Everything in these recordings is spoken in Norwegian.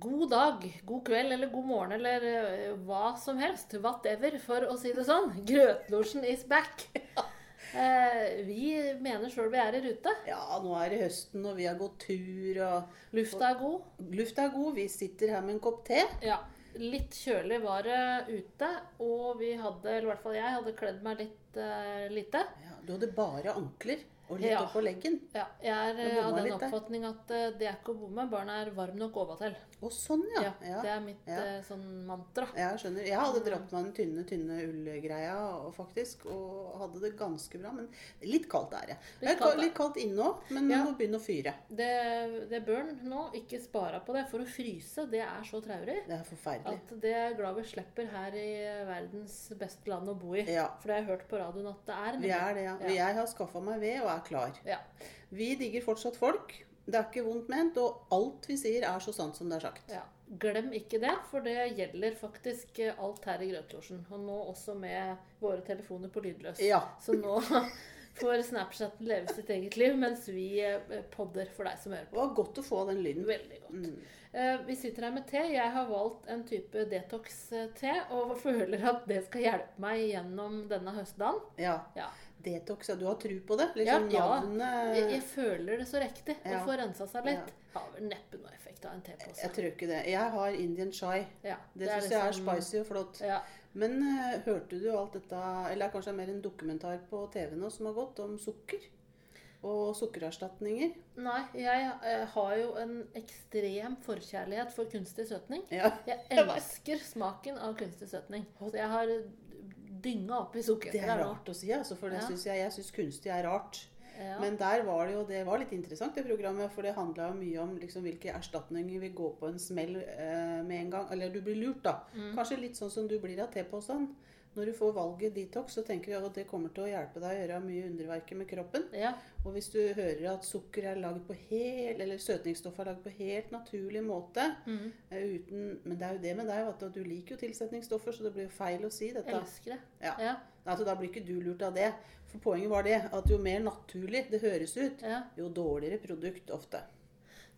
God dag, god kveld eller god morgen eller eh, hva som helst. Whatever, for å si det sånn. Grøtlosjen is back. Eh, vi mener sjøl vi er i rute. Ja, nå er det høsten, og vi har gått tur, og Lufta er god. lufta er god. Vi sitter her med en kopp te. Ja. Litt kjølig var det ute, og vi hadde, eller i hvert fall jeg, hadde kledd meg litt uh, lite. Ja, du hadde bare ankler og litt Ja. oppå leggen. Ja, jeg er eh, av den oppfatning at eh, det er ikke å bomme, barna er varm nok oventil. Å, sånn, ja. Ja. Det er mitt eh, sånn mantra. Ja, jeg skjønner. Jeg hadde dratt meg den tynne, tynne ullgreia faktisk, og hadde det ganske bra. Men litt kaldt er det. Litt kaldt, litt kaldt inne òg, men vi må begynne å fyre. Det, det bør en nå ikke spare på det, for å fryse, det er så traurig. Det er forferdelig. At det er glad vi slipper her i verdens beste land å bo i. Ja. For det har jeg hørt på radioen at det er. Vi er det, ja. Ja. Jeg har skaffa meg ved og er klar. Ja. Vi digger fortsatt folk. Det er ikke vondt ment, og alt vi sier, er så sant som det er sagt. ja. Glem ikke det, for det gjelder faktisk eh, alt her i Grøtlosjen. Og nå også med våre telefoner på lydløs. Ja. Så nå får Snapchat leve sitt eget liv, mens vi eh, podder for deg som hører på. Det var godt å få den lyden. Veldig godt. Mm. Eh, Vi sitter her med te. Jeg har valgt en type detox-te, og føler at det skal hjelpe meg gjennom denne høstdagen. Ja. Ja. Detox, ja. Du har tro på det? Ja, Liksom ja. ja. Jeg, jeg føler det så riktig å Ja. få rensa seg litt. Har vel neppe noe effekt av en tepose. Jeg tror ikke det. Jeg har Indian chai. Ja, Det, syns jeg er liksom- spicy og flott. Ja. Men uh, hørte du alt dette Eller kanskje det er mer en dokumentar på TV nå som har gått, om sukker? Og sukkererstatninger? Nei, jeg eh, har jo en ekstrem forkjærlighet for kunstig søtning. Ja. Jeg Jeg elsker smaken av kunstig søtning. Så jeg har dynga opp i sukker. Det er rart å si, altså, for det Ja. synes jeg, jeg syns kunstig er rart. Ja. Men der var det jo Det var litt interessant, det programmet. For det handla mye om liksom, hvilke erstatninger vil gå på en smell eh, med en gang. Eller du blir lurt, da. Mm. Kanskje litt sånn som du blir av teposen. Når du får valget detox, så tenker du at det kommer til å hjelpe deg å gjøre mye underverker med kroppen. ja. Og hvis du hører at sukker er laget på helt, eller søtningsstoff er lagd på helt naturlig måte Mhm. eh, uten, Men det er jo det med deg, at du liker jo tilsetningsstoffer, så det blir jo feil å si dette. Elsker det. Ja. Ja. Altså, da blir ikke du lurt av det. For poenget var det at jo mer naturlig det høres ut, Ja. jo dårligere produkt ofte.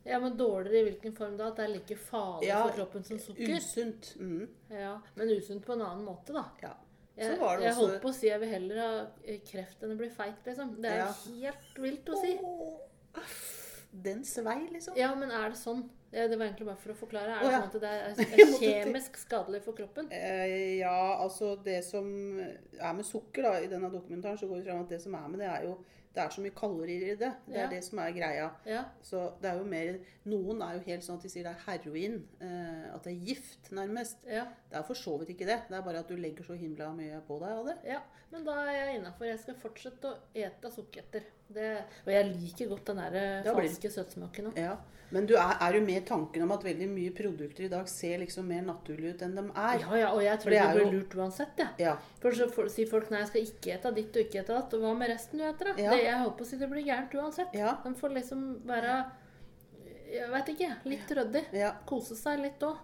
ja, men dårligere i hvilken form da? At det er like farlig Ja, for kroppen som sukker? Usunt. Mm. Ja, Men usunt på en annen måte, da. Ja. Så Jeg, var det jeg også holdt på å si jeg vil heller ha eh, kreft enn å bli feit, liksom. Det er Ja. helt vilt å si. Den svei, liksom. Ja, men er det sånn? Ja, det var egentlig bare for å forklare. Er det det ja. sånn at det er, er kjemisk skadelig for kroppen? Eh, ja, altså det som er med sukker da, i denne dokumentaren, så går det fram at det som er med det, er jo det er så mye kalorier i det. Det er det som er greia. Ja. Så det er jo mer Noen er jo helt sånn at de sier det er heroin. Eh, at det er gift, nærmest. ja. Det er for så vidt ikke det. Det er bare at du legger så himla mye på deg av det. Ja, men da er jeg innafor. Jeg skal fortsette å ete sukkererter. Det- Og jeg liker godt den der det- falske søtsmaken òg. Ja. Men du er, er jo med tanken om at veldig mye produkter i dag ser liksom mer naturlige ut enn de er. Ja, ja, og jeg tror det blir jo- lurt uansett, jeg. Ja. For så for, sier folk nei, jeg skal ikke ete ditt og ikke ete datt. Og hva med resten du eter, da? Ja. Det, jeg holdt på å si det blir gærent uansett. Ja. De får liksom være Jeg veit ikke. Litt ryddig. Ja. Kose seg litt òg.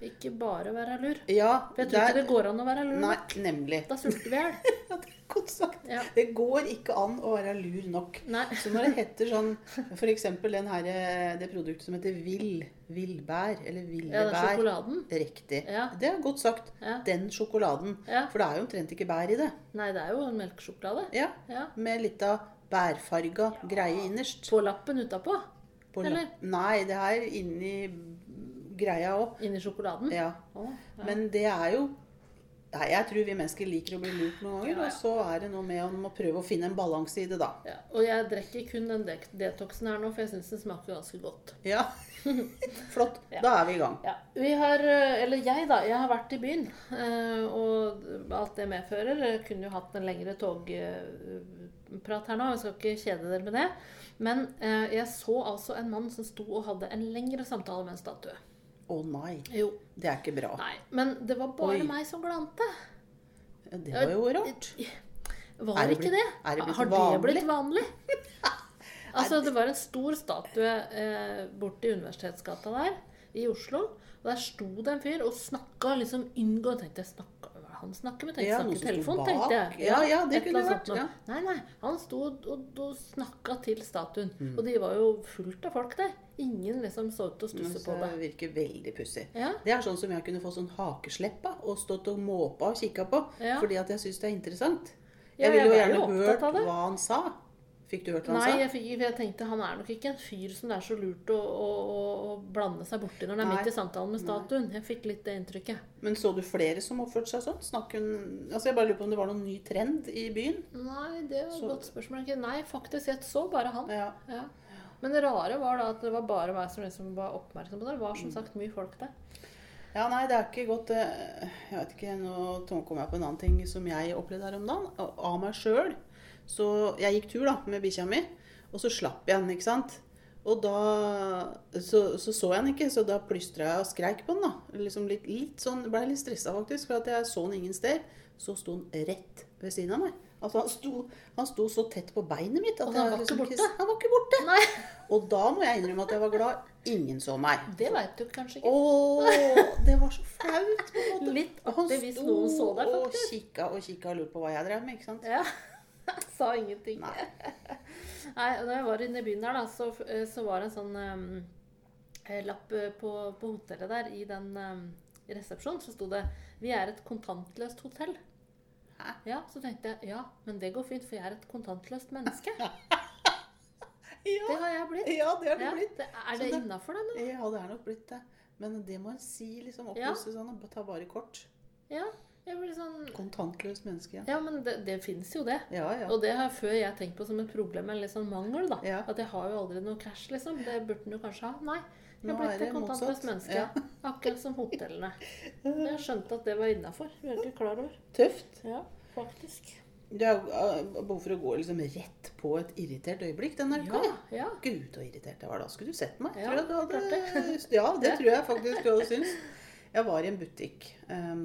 Ja. Ikke bare være lur. ja For jeg tror ikke det går an å være lur. Nei, nok. nemlig. Da sulter vi i hjel. Ja, det er godt sagt. Ja. Det går ikke an å være lur nok. Nei. Så når det heter sånn F.eks. det produktet som heter vill, villbær, eller Ja, den villebær sjokoladen. Riktig. Ja. Det er godt sagt. Ja. Den sjokoladen. Ja. For det er jo omtrent ikke bær i det. Nei, det er jo en melkesjokolade. Ja. Ja. Med litt av bærfarga greie innerst. På lappen utapå. På eller? lapp- Nei, det er inni greia òg. Inni sjokoladen. Ja. Oh, ja. Men det er jo Nei, Jeg tror vi mennesker liker å bli lurt noen ganger. Ja. Og så er det noe med å prøve å finne en balanse i det, da. Ja, og jeg drikker kun den de detoxen her nå, for jeg syns den smaker ganske godt. Ja. Flott. Da er vi i gang. Ja, vi har, eh, eller jeg da, jeg har vært i byen, eh, og alt det medfører. Jeg kunne jo hatt en lengre togprat her nå, jeg skal ikke kjede dere med det. Men eh, jeg så altså en mann som sto og hadde en lengre samtale med en statue. Å nei, Jo, det er ikke bra. nei, men det var bare Oi. meg som glante. Det var jo rart. Var det ikke det? det Har det vanlig? blitt vanlig? altså, det var en stor statue eh, borti Universitetsgata der i Oslo. Og der sto det en fyr og snakka liksom inngående. Tenkte jeg snakka Han snakker med tenkte Ja, snakker telefon, tenkte jeg. Ja, ja, det et kunne vært, ja. Nei, nei. Han sto og, og snakka til statuen. Mm. Og de var jo fullt av folk der. Ingen liksom så ut å stusse på det. det virker veldig pussig. Ja, Det er sånn som jeg kunne få sånn hakeslepp av og stått og måpa og kikka på. Ja. Fordi at jeg syns det er interessant. Jeg ville jo jeg er gjerne hørt hva han sa. Fikk du hørt hva han Nei, sa? jeg, fikk, jeg tenkte han er nok ikke en fyr som det er så lurt å, å, å, blande seg borti når han er Nei. midt i samtalen med statuen. Jeg fikk litt det inntrykket. Men så du flere som oppførte seg sånn? Snakken, Altså Jeg bare lurer på om det var noen ny trend i byen? Nei, det var et Så- godt spørsmål. Nei, faktisk. Jeg så bare han. Ja. Ja. Men det rare var da at det var bare meg som liksom var oppmerksom på det. Det var som sagt mye folk der. Ja, nei, det er ikke godt eh, Jeg vet ikke, nå kom jeg på en annen ting som jeg opplevde her om dagen. Av meg sjøl. Så jeg gikk tur da, med bikkja mi, og så slapp jeg den, ikke sant. Og da så, så så jeg den ikke, så da plystra jeg og skreik på den. da. Liksom litt, litt sånn, Ble litt stressa faktisk, for at jeg så den ingen sted. Så sto den rett ved siden av meg. Altså Han sto, han sto så tett på beinet mitt. At han var ikke liksom borte? Han var ikke borte. Nei, Og da må jeg innrømme at jeg var glad ingen så meg. det veit du kanskje ikke. Åh, det var så flaut på en måte. Litt Og han hvis noen så deg, og faktisk. kikka og kikka og lurte på hva jeg drev med. ikke sant? Ja. Sa ingenting. Nei. Nei, da jeg var inne i byen der, da, så, så var det en sånn um, eh, lapp eh, på, på hotellet der i den um, resepsjonen. Så sto det 'Vi er et kontantløst hotell'. Ja, Så tenkte jeg ja, men det går fint, for jeg er et kontantløst menneske. Det har jeg blitt. ja, det har det Ja, blitt. det, er det det- innafor, da? nå? Ja, det er nok blitt det. Men det må en si, liksom. Opplyse sånn. og Ta vare i kort. Ja, jeg blir sånn Kontantløst menneske. Ja, Ja, men det, det fins jo det. ja. ja. Og det har jeg før jeg tenkt på som et problem, eller sånn mangel, da. Ja. At jeg har jo aldri noe cash, liksom. Det burde en jo kanskje ha. Nei. Jeg er blitt et kontantløst menneske. Ja. Akkurat som hotellene. Jeg skjønte at det var innafor. Vi er ikke klar over. Tøft. Ja, faktisk. Du har uh, behov for å gå liksom rett på et irritert øyeblikk den Ja, uka. ja. Gud, så irritert jeg var da. Skulle du sett meg? Ja, Tror jeg hadde- det. ja, det tror jeg faktisk du hadde syntes. Jeg var i en butikk. Um,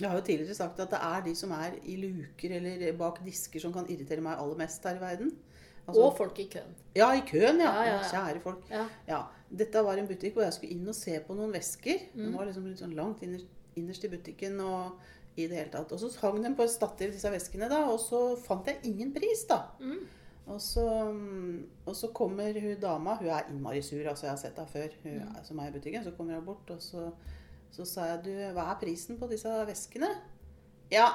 jeg har jo tidligere sagt at det er de som er i luker eller bak disker som kan irritere meg aller mest her i verden. Altså- Og folk i køen. Ja, i køen, ja. Ja, ja, ja. Kjære folk. Ja. Dette var en butikk hvor jeg skulle inn og se på noen vesker. Mm. Den var liksom litt sånn langt innerst, innerst i butikken og i det hele tatt. Og så hang den på et stativ, disse veskene, da, og så fant jeg ingen pris, da. Mm. Og så, og så kommer hun dama, hun er innmari sur, altså jeg har sett henne før, hun Mm. som er i butikken. Så kommer hun bort, og så, så sa jeg, du, hva er prisen på disse veskene? Ja,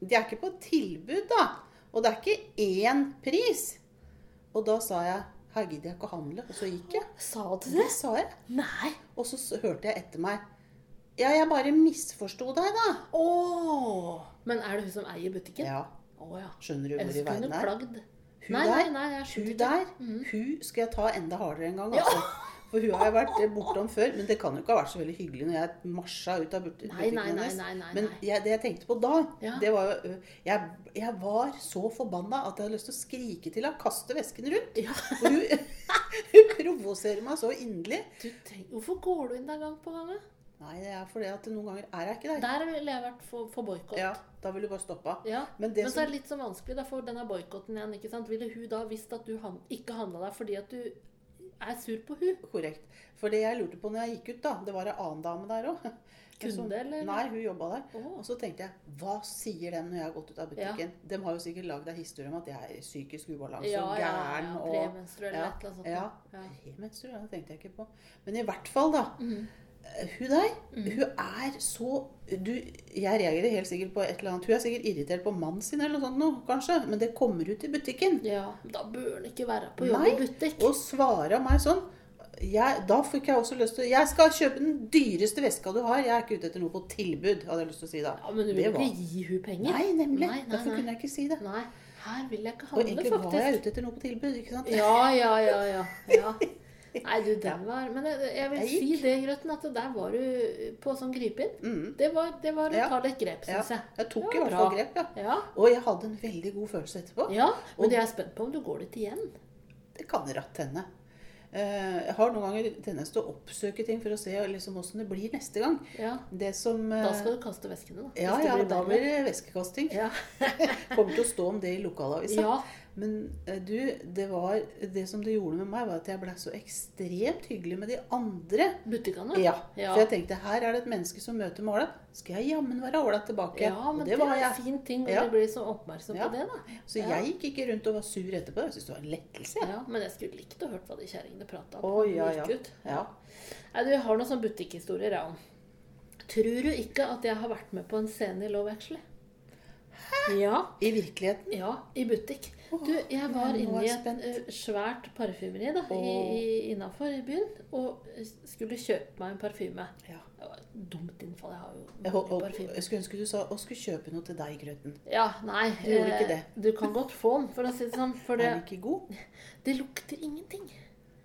de er ikke på tilbud, da. Og det er ikke én pris. Og da sa jeg, her gidder jeg ikke å handle. Og så gikk jeg. Sa du det? Det sa jeg. Nei. Og så hørte jeg etter meg. Ja, jeg bare misforsto deg, da. Åh. Men er det hun som eier butikken? Ja, Åh, ja. skjønner du hvor i verden det er? klagd. Hun Nei, der, nei, nei, hun der, mm. hun skal jeg ta enda hardere en gang, altså. Ja. For hun har jeg vært bortom før, men det kan jo ikke ha vært så veldig hyggelig når jeg marsja ut av but- Nei, butikken nei, nei, hennes. nei, nei, Men nei. jeg, det jeg tenkte på da, Ja. det var jo jeg, jeg var så forbanna at jeg hadde lyst til å skrike til henne, kaste vesken rundt. Ja. For hun, hun provoserer meg så inderlig. Hvorfor går du inn der gang på gang? Nei, det er fordi at noen ganger er jeg ikke der. Der ville jeg vært for, for boikott. Ja, da ville du bare stoppa. Ja, Men det Men så som er det litt så vanskelig, da, for denne boikotten igjen. ikke sant? Ville hun da visst at du han, ikke handla der fordi at du er sur på hun? Korrekt. For det jeg lurte på når jeg gikk ut, da, det var en annen dame der òg. Kunde, eller? Nei, hun jobba der. Oh. Og så tenkte jeg, hva sier dem når jeg har gått ut av butikken? De har jo sikkert lagd ei historie om at jeg er psykisk ubalanse Ja, og ja, gæren. ja, ja. premenstruell eller ja, et eller annet sånt. ja. Ja. Premenstruell, det tenkte jeg ikke på. Men i hvert fall, da. Mhm. Hun der, hun er så du, Jeg reagerer helt sikkert på et eller annet. Hun er sikkert irritert på mannen sin eller noe sånt nå, kanskje. Men det kommer ut i butikken. ja, Da bør han ikke være på jobb i butikk. Og svare meg sånn jeg, Da fikk jeg også lyst til Jeg skal kjøpe den dyreste veska du har. Jeg er ikke ute etter noe på tilbud, hadde jeg lyst til å si da. Ja, Men du vil ikke gi hun penger? Nei, nemlig. Nei, nei, Derfor nei. kunne jeg ikke si det. Nei, her vil jeg ikke handle, faktisk. Og egentlig var jeg ute etter noe på tilbud, ikke sant? Ja, ja, ja, ja. ja. Nei, du, den var Men jeg, jeg vil Jeg si det, Grøtten, at der var du på sånn grip-inn. Mm. Det var, det var å Ja. ta litt grep, Ja. syns jeg. Jeg tok i hvert fall grep, ja. Ja. Og jeg hadde en veldig god følelse etterpå. ja, men Og- jeg er spent på om du går dit igjen. Det kan ratt hende. Eh, Jeg har noen ganger tendens til å oppsøke ting for å se liksom åssen det blir neste gang. Ja. Det som eh, Da skal du kaste veskene, da. Ja, ja, da blir det veskekasting. ja. Kommer til å stå om det i lokalavisa. ja. Men eh, du, det var Det som det gjorde med meg, var at jeg ble så ekstremt hyggelig med de andre. Butikkene? Ja. Ja. For jeg tenkte her er det et menneske som møter meg ålreit. Skal jeg jammen være ålreit tilbake? Ja, men og det, det var jeg. en fin ting å Ja. bli så oppmerksom Ja. på det, da. Så jeg gikk ikke rundt og var sur etterpå. Jeg syntes det var en lettelse. Ja, men jeg skulle likt å hørt hva de kjerringene prata om. Oh, ja, ja. ut. Ja. Nei, du har noen sånne butikkhistorier, ja. Tror du ikke at jeg har vært med på en scene i Love Actually? Ja. I virkeligheten. Ja, i butikk. Du, jeg var inne i et svært parfymeri da, i, i, innafor i byen, og skulle kjøpe meg en parfyme. Ja. Det var et dumt innfall. Jeg har jo mange hol- jeg skulle ønske du sa å skulle kjøpe noe til deg, Grøten. Ja, nei. Du gjorde ikke eh, det. Du kan godt få den, for å si det sånn. For Er den ikke god? det lukter ingenting.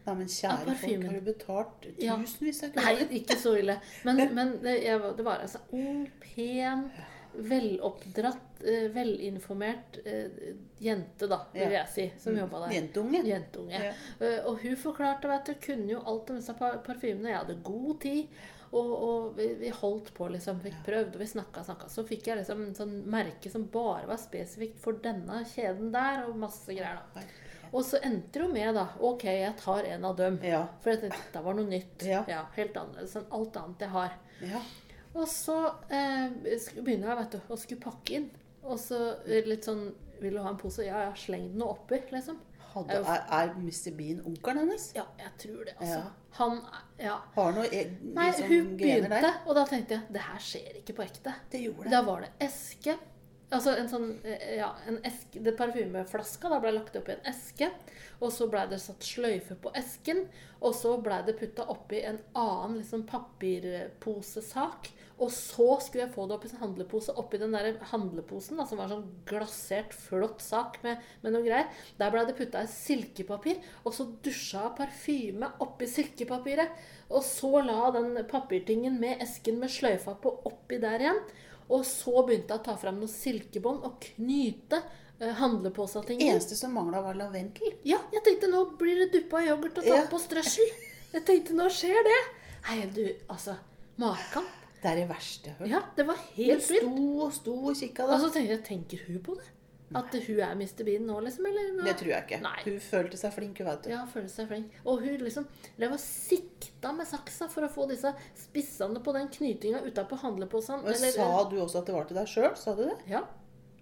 Nei, men kjære folk, har du betalt tusenvis av Nei, ikke så ille. Men, men det, jeg, var- det var altså ung, pen, veloppdratt, eh, velinformert eh, jente, da, vil Ja. jeg si, som jobba der. Jentunge. Jentunge. Ja. Eh, Og hun forklarte, vet du, kunne jo alt om disse parfymene. Jeg hadde god tid. Og, og vi, vi holdt på, liksom. Fikk prøvd, og vi snakka og snakka. Så fikk jeg liksom en sånn merke som bare var spesifikt for denne kjeden der, og masse greier, da. Og så endte det jo med, da Ok, jeg tar en av dem. Ja. For dette var noe nytt. Ja. Helt annerledes enn alt annet jeg har. ja. Og så eh, begynner jeg vet du, å skulle pakke inn. Og så eh, litt sånn Vil du ha en pose? Ja, ja, sleng den oppi, liksom. Hadde, er, er Mr. Bean onkelen hennes? Ja, jeg tror det, altså. Ja. Han Ja. Har noe e Nei, liksom, hun begynte, der? og da tenkte jeg det her skjer ikke på ekte. Det gjorde det. Da var det eske. Altså en sånn eh, Ja, en eske Det parfymeflaska da ble lagt oppi en eske. Og så blei det satt sløyfe på esken. Og så blei det putta oppi en annen liksom papirposesak. Og så skulle jeg få det oppi en handlepose. Oppi den der handleposen, da, som var sånn glasert, flott sak med, med noe greier. Der blei det putta i silkepapir. Og så dusja parfyme oppi silkepapiret. Og så la den papirtingen med esken med sløyfa på oppi der igjen. Og så begynte jeg å ta fram noen silkebånd og knyte handleposa-ting. Eneste som mangla, var lavendel. Ja, jeg tenkte nå blir det duppa yoghurt og tatt Ja. på strøssel. Jeg tenkte nå skjer det. Hei, du, altså Makan. Det er det verste jeg har hørt. Ja, det var Hun helt vilt. sto og sto og kikka Og så tenkte jeg, tenker hun på det? At hun er Mr. Bean nå, liksom? Eller? Det tror jeg ikke. Nei. Hun følte seg flink, hun, vet du. Ja, følte seg flink. Og hun liksom drev og sikta med saksa for å få disse spissene på den knytinga utapå handleposen. Men sa du også at det var til deg sjøl? Sa du det? Ja.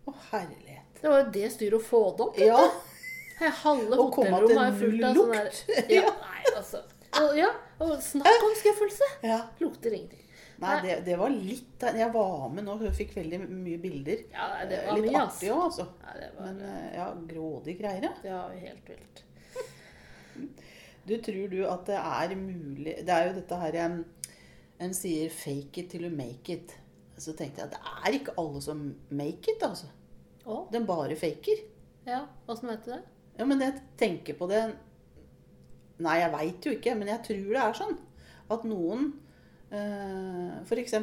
Å, herlighet. Det var jo det styret å få det opp. Ja. halve hotellrommet er fullt av sånn der ja, Nei, altså. Og, ja, og snakk om skuffelse! ja. Lukter ingenting. Nei, det, det var litt Jeg var med nå, hun fikk veldig mye bilder. Ja, det Eh, var litt mye, artig òg, altså. Nei, det var, Men eh, ja, grådige greier, ja. det var helt vilt. Du, tror du at det er mulig Det er jo dette her en, En sier 'fake it till you make it'. Så tenkte jeg at det er ikke alle som make it, altså. Å? Den bare faker. Ja, åssen vet du det? Ja, men jeg tenker på det Nei, jeg veit jo ikke, men jeg tror det er sånn. At noen eh, F.eks.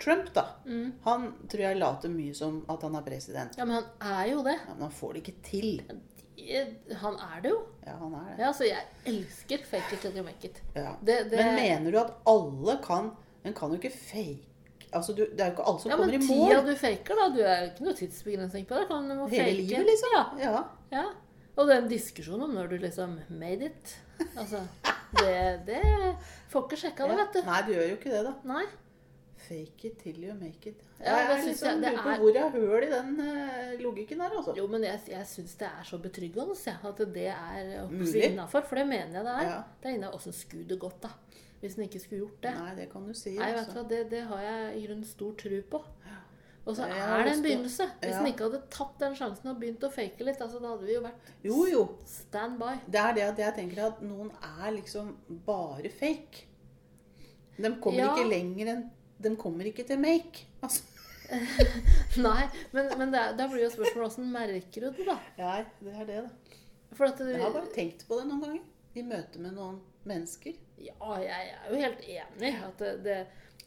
Trump, da. Mm. Han tror jeg later mye som at han er president. Ja, men han er jo det. Ja, men han får det ikke til. Han er det jo. Ja, han er det. Ja, altså, jeg elsker fake it till you make it. Ja. Det, det, Men mener du at alle kan En kan jo ikke fake Altså, du, Det er jo ikke alle som ja, kommer men i tida mål du faker, da. Du er jo ikke noe tidsbegrensning på det. Kan du må hele fake. livet, liksom. Ja, Ja. ja. Og det er en diskusjon om når du liksom made it. Altså, det, det Får ikke sjekka det, Ja. vet du. Nei, du gjør jo ikke det, da. Nei. Fake it till you make it. Ja, jeg er synes liksom jeg- lurer på hvor jeg hører i den uh, logikken der, altså. Jo, men jeg, jeg syns det er så betryggende jeg, at det er innafor. For det mener jeg det er. Ja. Det er innafor. Åssen skulle det gått, da? Hvis en ikke skulle gjort det. Nei, det kan du si. Nei, vet altså. det, det har jeg i grunnen stor tro på. Og så er det en begynnelse. Hvis en ikke hadde tatt den sjansen og begynt å fake litt, altså, da hadde vi jo vært Jo, jo. stand by. Det er det at jeg tenker at noen er liksom bare fake. De kommer Ja. ikke lenger enn De kommer ikke til make. Altså. Nei, men, men da blir jo spørsmålet åssen merker du det, da? Ja, det er det, da. Du, Jeg har bare tenkt på det noen ganger. I møte med noen mennesker. Ja, jeg er jo helt enig. At det, det,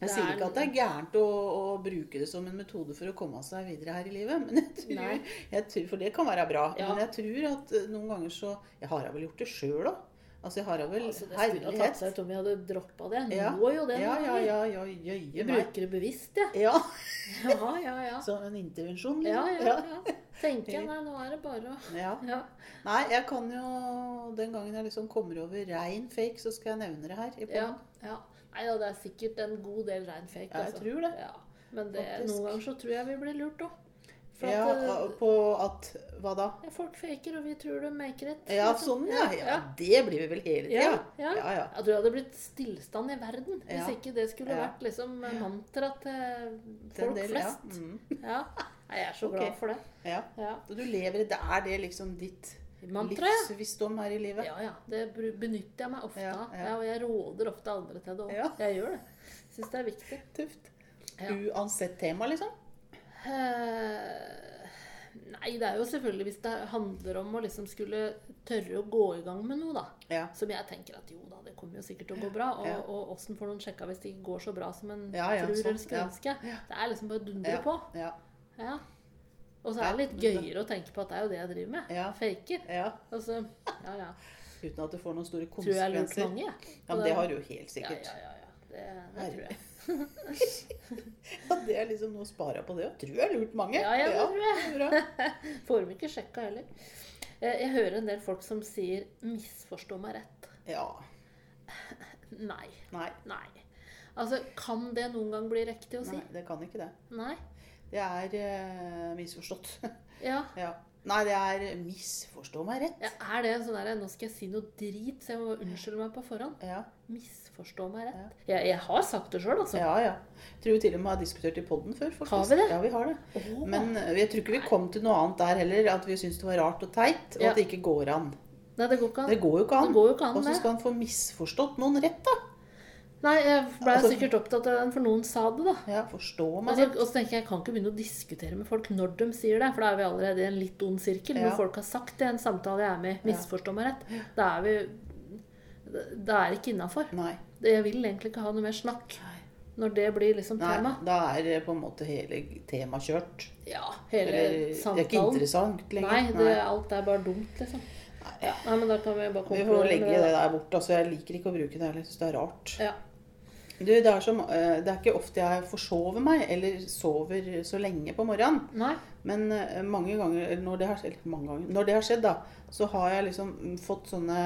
Jeg sier er- ikke at det er gærent å, å bruke det som en metode for å komme seg videre her i livet. Men jeg tror, jeg tror, For det kan være bra. Ja. Men jeg tror at eh, noen ganger så Jeg har vel gjort det sjøl òg. Altså, jeg har vel altså, Det skulle ha tatt seg ut om vi hadde droppa det. Nå Ja. jo det. Ja, ja, ja, ja, jøye meg. bruker det bevisst, jeg. Ja. Ja, ja, ja. Som en intervensjon, Ja, liksom. ja, ja. tenker jeg nei, nå er det bare å Ja. Ja. Nei, jeg kan jo Den gangen jeg liksom kommer over rein fake, så skal jeg nevne det her. i ja, ja. Nei da, det er sikkert en god del rein fake. Ja, jeg altså. tror det. Ja. Men det, noen ganger så tror jeg vi blir lurt òg. Ja, at eh, på at Hva da? folk faker, og vi tror de maker it. Ja, liksom. sånn, ja. ja. Det blir vi vel hele Ja, tida. ja. Ja, ja. Jeg tror det hadde blitt stillstand i verden hvis Ja. ikke det skulle Ja. vært liksom mantra til folk del, flest. Ja. Mm. Ja. Jeg er så glad for det. ja. Ja. Du lever i det. Er det liksom ditt Mantra, livsvisdom her i livet? Ja, ja. Det benytter jeg meg ofte Ja, av. ja. Og jeg råder ofte andre til det òg. Ja. Jeg gjør det. Syns det er viktig. Tøft. Uansett tema, liksom? Eh, nei, det er jo selvfølgelig hvis det handler om å liksom skulle tørre å gå i gang med noe, da. Ja. Som jeg tenker at jo da, det kommer jo sikkert til å gå bra. Og, åssen får noen sjekka hvis det ikke går så bra som en Ja, ja, tror sånn, eller skulle ønske? Det er liksom bare å dundre Ja. på. Ja. Og så er det litt gøyere å tenke på at det er jo det jeg driver med. Ja. Faker. ja. Altså, ja ja. Uten at det får noen store konsekvenser. Tror jeg lurt mange. Ja, men det har du jo helt sikkert. ja, ja. ja. Det, det tror jeg. Ja, det er liksom noe å spare på det. òg. tror jeg har lurt mange. Ja, ja, det tror jeg. Får dem ikke sjekka heller. Eh, Jeg hører en del folk som sier 'misforstå meg rett'. Ja. Nei. Nei. Nei. Altså, kan det noen gang bli riktig å si? Nei, det kan ikke det. Nei. Det er uh, misforstått. Ja. ja. Nei, det er misforstå meg rett. ja. Er det sånn der, 'nå skal jeg si noe drit, så jeg må unnskylde meg på forhånd'? Ja, Misforstå meg rett. Jeg, jeg har sagt det sjøl, altså. ja. ja. Tror vi til og med har diskutert i podden før. faktisk. Har vi det? Ja, vi har det. Oh. Men eh, jeg tror ikke vi kom til noe annet der heller. At vi syntes det var rart og teit, og Ja. at det ikke går an. Nei, det går ikke an. Det går jo ikke an. Det går jo ikke an, Og så skal han få misforstått noen rett, da. Nei, jeg ble Altså- sikkert opptatt av den, for noen sa det, da. Ja, forstå meg Altså, rett. og så tenker jeg, jeg kan ikke begynne å diskutere med folk når de sier det, for da er vi allerede i en litt ond sirkel. Ja. Når folk har sagt det i en samtale jeg er med i, misforstå meg rett. Da er vi Da er det ikke innafor. Jeg vil egentlig ikke ha noe mer snakk når det blir liksom Nei, tema. da er på en måte hele temaet kjørt. Ja, hele Eller, det er ikke interessant lenger. Nei, det, alt er bare dumt, liksom. Ja, nei, men da kan vi bare Vi får legge det der bort. altså Jeg liker ikke å bruke det heller. Jeg syns det er rart. Ja. Du, det, er som, eh, det er ikke ofte jeg forsover meg, eller sover så lenge på morgenen. Nei. Men eh, mange ganger når det har, ganger, når det har skjedd, da, så har jeg liksom fått sånne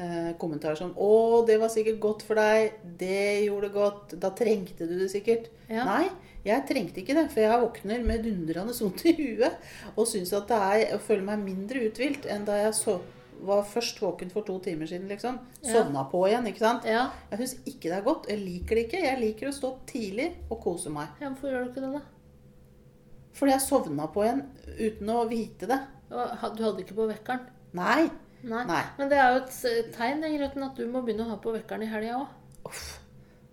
eh, kommentarer som 'Å, det var sikkert godt for deg. Det gjorde det godt. Da trengte du det sikkert.' Ja. Nei, jeg trengte ikke det. For jeg våkner med dundrende vondt i huet og syns at det er Jeg føler meg mindre uthvilt enn da jeg så, var først våken for to timer siden, liksom. Ja. Sovna på igjen, ikke sant. Ja. Jeg syns ikke det er godt. Jeg liker det ikke. Jeg liker å stå opp tidlig og kose meg. ja, Hvorfor gjør du ikke det, da? Fordi jeg sovna på igjen uten å vite det. Du hadde ikke på vekkeren? Nei. Nei. Nei. Men det er jo et tegn grøten at du må begynne å ha på vekkeren i helga òg.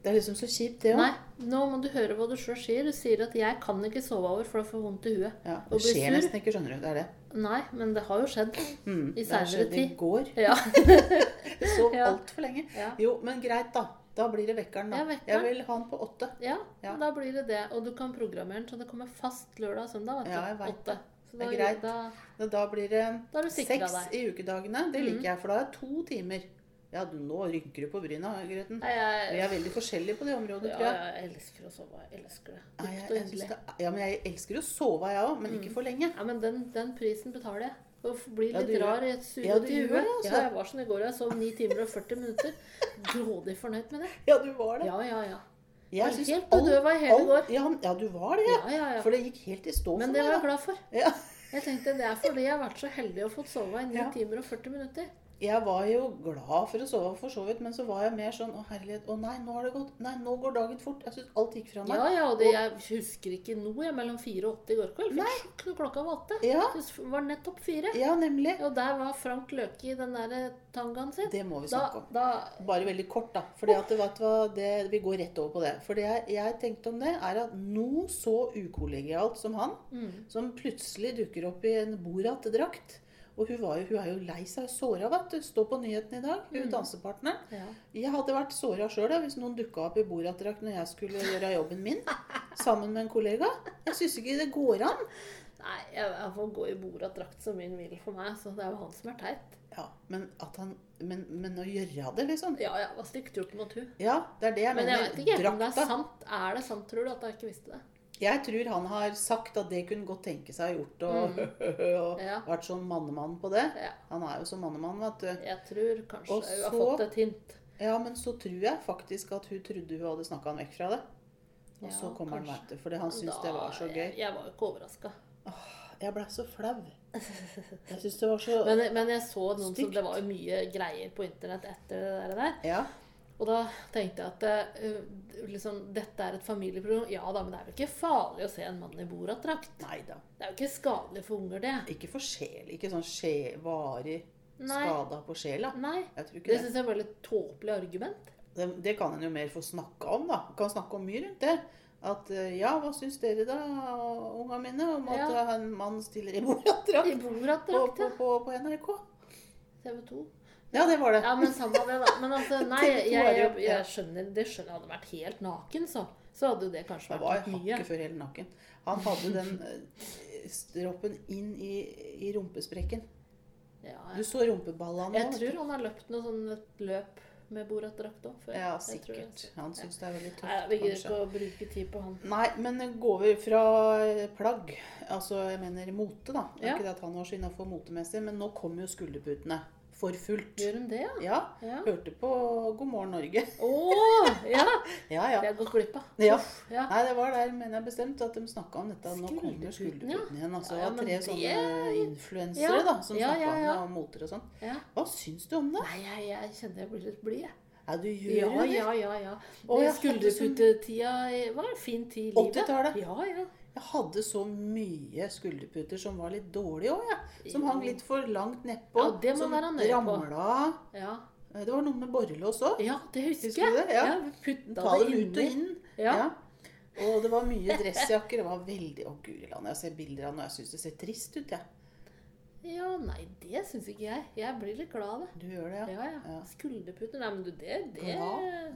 Det er liksom så kjipt, det òg. Nei, nå må du høre hva du sjøl sier. Du sier at 'jeg kan ikke sove over, for jeg får vondt i huet'. Ja, det skjer nesten ikke, skjønner du. Det er det. Nei, men det har jo skjedd. Mm, I særlig tid. i går. Ja. Jeg sov altfor lenge. Ja. Jo, men greit, da. Da blir det vekkeren, da. Ja, vekkeren. Jeg vil ha den på åtte. ja, Ja. da blir det det. Og du kan programmere den så det kommer fast lørdag og søndag. Vet du. Ja, jeg vet Åtte. Så Det er greit. Da, Da blir det Da seks deg. i ukedagene. Det liker liker jeg, for da er det to timer. Ja, du, nå rynker du på bryna, Grøten. Nei, jeg, Vi er veldig forskjellige på det området, ja, tror jeg. jeg elsker å sove. Jeg elsker det. Nei, jeg, elsker jeg ja, men jeg elsker å sove, jeg òg, men ikke for lenge. Ja, men den, den prisen betaler jeg. Å bli Ja, litt du rar i et Ja, surrete i huet. altså. Ja, jeg var sånn i går. Jeg sov 9 timer og 40 minutter. Grådig fornøyd med det. Ja, du var det. Ja, ja, ja. Jeg var synes helt bedøva i hele går. Ja, ja, du var det. Ja, ja, ja. For det gikk helt i stå Men for det var jeg glad for. Ja. Jeg tenkte Det er fordi jeg har vært så heldig og fått sove i 9 Ja. timer og 40 minutter. Jeg var jo glad for å sove, for så vidt, men så var jeg mer sånn Å, herlighet. Å nei, nå har det gått Nei, nå går dagen fort. Jeg syns alt gikk fra meg. Ja, ja, og det, jeg husker ikke noe jeg mellom fire og åtte i går kveld. Nei. Sjokk klokka var åtte. Ja. Det var nettopp fire. Ja, nemlig. Og der var Frank Løke i den der tangaen sin. Det må vi Da, snakke om. da Bare veldig kort, da. Fordi oh. vet hva, det, Vi går rett over på det. For det jeg, jeg tenkte om det, er at noe så ukollegialt som han, mm. som plutselig dukker opp i en Borat-drakt Og hun, var jo, hun er jo lei seg og såra, vet du. Står på nyhetene i dag, hun Mm. dansepartneren. ja. Jeg hadde vært såra sjøl hvis noen dukka opp i bordattrakt når jeg skulle gjøre jobben min sammen med en kollega. Jeg syns ikke det går an. Nei, jeg, får gå i bordattrakt som min vil for meg, så det er jo han som er teit. Ja, men, at han, men, men å gjøre det, liksom. Ja, ja, det var stygt gjort mot hun. Ja, det er det jeg Men jeg vet ikke om det er sant. Er det sant, tror du, at jeg ikke visste det? Jeg tror han har sagt at det kunne godt tenke seg gjort, og, og Mm. Ja. vært sånn mannemann på det. Ja. Han er jo så mannemann, vet du. Jeg tror kanskje Og hun har så- fått et hint. Ja, men så tror jeg faktisk at hun trodde hun hadde snakka han vekk fra det. Og Ja, så kommer han, kanskje. vet du. Fordi han syntes det var så gøy. Jeg, jeg var jo ikke overraska. Jeg blei så flau. Jeg syns det var så Men, men jeg så noen som Det var jo mye greier på internett etter det der. Ja. Og da tenkte jeg at uh, liksom, dette er et familieprogram. Ja da, men det er jo ikke farlig å se en mann i Borat-drakt. Nei. Det er jo ikke skadelig for unger, det. Ikke for sjel. Ikke sånn skje, varig skada på sjela. Nei. Jeg tror ikke Det det. syns jeg var litt tåpelig argument. det. Det kan en jo mer få snakka om, da. Kan snakke om mye rundt det. At eh, ja, hva syns dere da, unga mine, om at Ja. en mann stiller i I Borat-drakt på, på, på, på NRK? TV 2. Ja, det var det. Ja, men samme det, da. Men altså, nei, jeg, jeg, jeg skjønner det skjønner Hadde vært helt naken, så, så hadde jo det kanskje Det vært var litt mye. hakket før hele naken. Han hadde den eh, stroppen inn i, i rumpesprekken. Ja, Du så rumpeballene jeg nå, tror han har løpt noe sånn et løp med Borat-drakt òg. Ja, sikkert. det. Han syns det er veldig Nei, tøft, Vi gidder ikke å bruke tid på han. Nei, men går vi fra plagg, altså jeg mener mote, da. Det er Ja. Ikke det at han var så innafor motemessig, men nå kommer jo skulderputene for fullt. Gjør de det, ja? Ja. Ja. Hørte på God morgen Norge. Å! Ja! Ja, Det har jeg gått glipp av. Ja. Ja. Nei, det var der, mener jeg bestemt, at de snakka om dette. Nå kommer Skulderputen, igjen. Altså, Ja, ja, tre det- sånne influensere Ja. da, som Ja, snakka ja, ja. om moter og sånn. ja. Hva syns du om det? Nei, jeg, jeg kjenner jeg blir litt blid, jeg. Ja, du gjør Ja, det. ja, ja. ja. Jeg Skulderputetida var en fin tid i livet. 80-tallet. Ja, ja. Jeg hadde så mye skulderputer som var litt dårlige òg, jeg. Som hang litt for langt nedpå. Ja, det må som være nøye på. ramla av. ja. Det var noe med borrelås òg. Ja, det husker, Husker jeg. det? Ja. vi putta Ta det dem ut og inn. Ja. Og det var mye dressjakker. Det var veldig Å, guri land. Jeg ser bilder av den, og jeg syns det ser trist ut, jeg. Ja, nei, det syns ikke jeg. Jeg blir litt glad av det. Du gjør det, ja? Ja, ja. Ja. Skulderputer. Nei, men du, det, det?